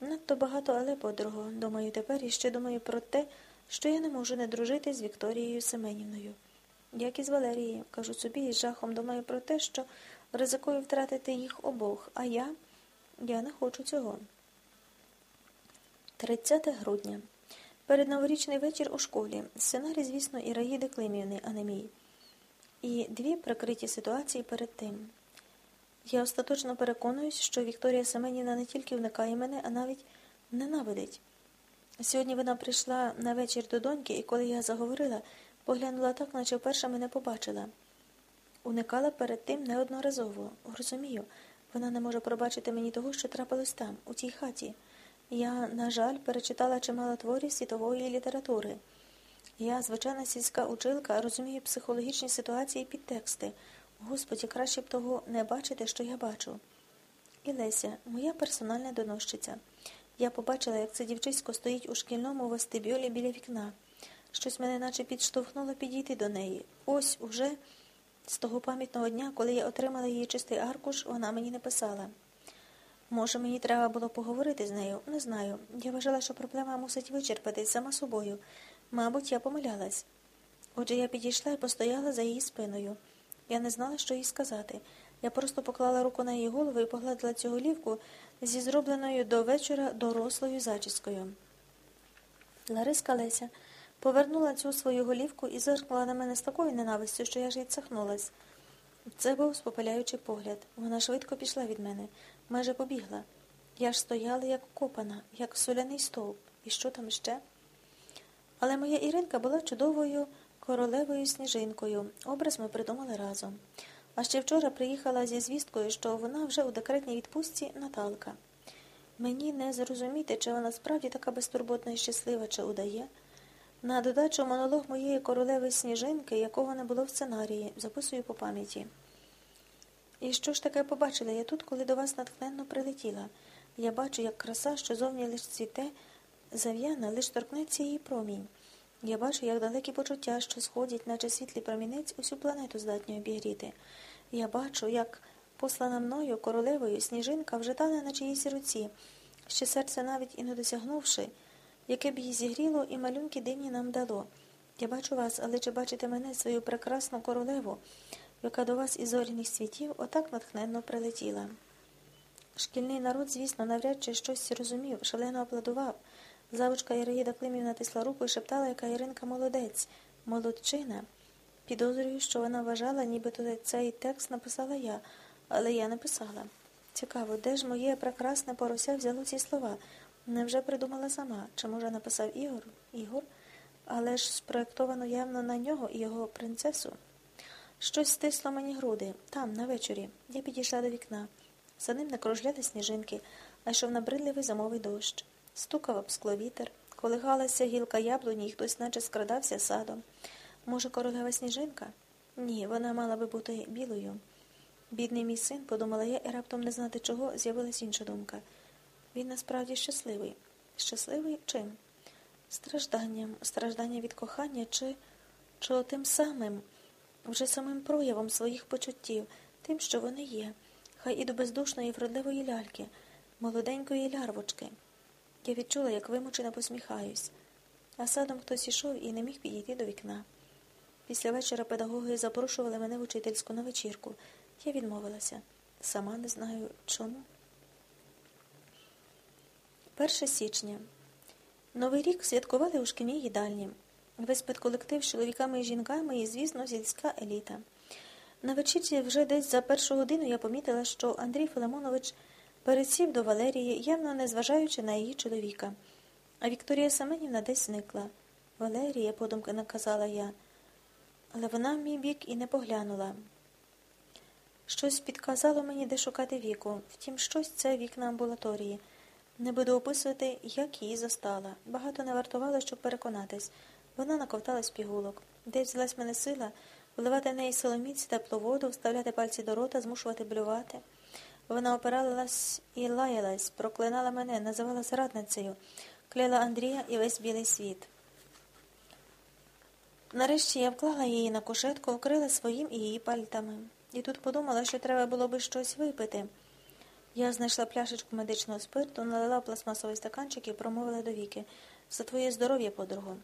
Надто багато, але подруго. Думаю тепер і ще думаю про те, що я не можу не дружити з Вікторією Семенівною. Як і з Валерією, кажу собі і з жахом думаю про те, що ризикую втратити їх обох, а я. Я не хочу цього. 30 грудня. Перед новорічний вечір у школі. Сценарій, звісно, Іраїди Климівни, а не мій. І дві прикриті ситуації перед тим. Я остаточно переконуюсь, що Вікторія Семенівна не тільки вникає мене, а навіть ненавидить. Сьогодні вона прийшла на вечір до доньки, і коли я заговорила, поглянула так, наче вперше мене побачила. Уникала перед тим неодноразово. Розумію, вона не може пробачити мені того, що трапилось там, у тій хаті. Я, на жаль, перечитала чимало творів світової літератури. Я, звичайна сільська училка, розумію психологічні ситуації і підтексти. Господі, краще б того не бачити, що я бачу. І Леся, моя персональна доносчиця. Я побачила, як це дівчисько стоїть у шкільному вестибюлі біля вікна. Щось мене наче підштовхнуло підійти до неї. Ось уже з того пам'ятного дня, коли я отримала її чистий аркуш, вона мені не писала. Може, мені треба було поговорити з нею, не знаю. Я вважала, що проблема мусить вичерпатись сама собою. Мабуть, я помилялась. Отже, я підійшла і постояла за її спиною. Я не знала, що їй сказати. Я просто поклала руку на її голову і погладила цю голівку зі зробленою до вечора дорослою зачіскою. Лариска Леся повернула цю свою голівку і зиркнула на мене з такою ненавистю, що я ж відсахнулась. Це був спопиляючий погляд. Вона швидко пішла від мене, майже побігла. Я ж стояла, як копана, як соляний стовп. І що там ще? Але моя Іринка була чудовою королевою сніжинкою. Образ ми придумали разом. А ще вчора приїхала зі звісткою, що вона вже у декретній відпустці Наталка. Мені не зрозуміти, чи вона справді така безтурботна і щаслива, чи удає. На додачу монолог моєї королеви сніжинки, якого не було в сценарії, записую по пам'яті. І що ж таке побачила я тут, коли до вас натхненно прилетіла? Я бачу, як краса, що зовні лиш цвіте, зав'яна, лиш торкнеться її промінь. Я бачу, як далекі почуття, що сходять, наче світлий промінець, усю планету здатні обігріти. Я бачу, як послана мною королевою сніжинка вже тане на чиїсь руці, ще серце навіть і не досягнувши, яке б її зігріло і малюнки дивні нам дало. Я бачу вас, але чи бачите мене, свою прекрасну королеву, яка до вас із зоряних світів отак натхненно прилетіла? Шкільний народ, звісно, навряд чи щось розумів, шалено аплодував. Завучка Іраїда Климівна тисла руку і шептала, яка Іринка молодець, молодчина. Підозрюю, що вона вважала, нібито цей текст написала я, але я не писала. Цікаво, де ж моє прекрасне порося взяло ці слова? Невже придумала сама? Чи, може, написав Ігор? Ігор? Але ж спроєктовано явно на нього і його принцесу. Щось стисло мені груди, там, на вечорі. Я підійшла до вікна. За ним не кружляли сніжинки, а йшов набридливий зимовий дощ. Стукав об скло вітер, колигалася гілка яблуні, і хтось наче скрадався садом. Може, королева сніжинка? Ні, вона мала би бути білою. Бідний мій син, подумала я, і раптом не знати чого, з'явилась інша думка. Він насправді щасливий. Щасливий чим? Стражданням, страждання від кохання чи, чи тим самим, вже самим проявом своїх почуттів, тим, що вони є, хай і до бездушної вродливої ляльки, молоденької лярвочки. Я відчула, як вимучено посміхаюсь, а садом хтось ішов і не міг підійти до вікна. Після вечора педагоги запрошували мене в учительську на вечірку. Я відмовилася. Сама не знаю чому. 1 січня. Новий рік святкували у шкільній їдальні. Весь педколектив з чоловіками і жінками і, звісно, сільська еліта. На вечірці вже десь за першу годину я помітила, що Андрій Филимонович пересів до Валерії, явно не зважаючи на її чоловіка. А Вікторія Семенівна десь зникла. Валерія, подумки наказала я, але вона в мій бік і не поглянула. Щось підказало мені, де шукати віку. Втім, щось це вікна амбулаторії. Не буду описувати, як її застала. Багато не вартувало, щоб переконатись. Вона наковталась пігулок. Десь взялась мене сила, вливати неї соломіць, теплу воду, вставляти пальці до рота, змушувати блювати. Вона опиралась і лаялась, проклинала мене, називала зрадницею, кляла Андрія і весь білий світ. Нарешті я вклала її на кушетку, вкрила своїм і її пальтами. І тут подумала, що треба було би щось випити. Я знайшла пляшечку медичного спирту, налила пластмасовий стаканчик і промовила до віки. За твоє здоров'я, подруго.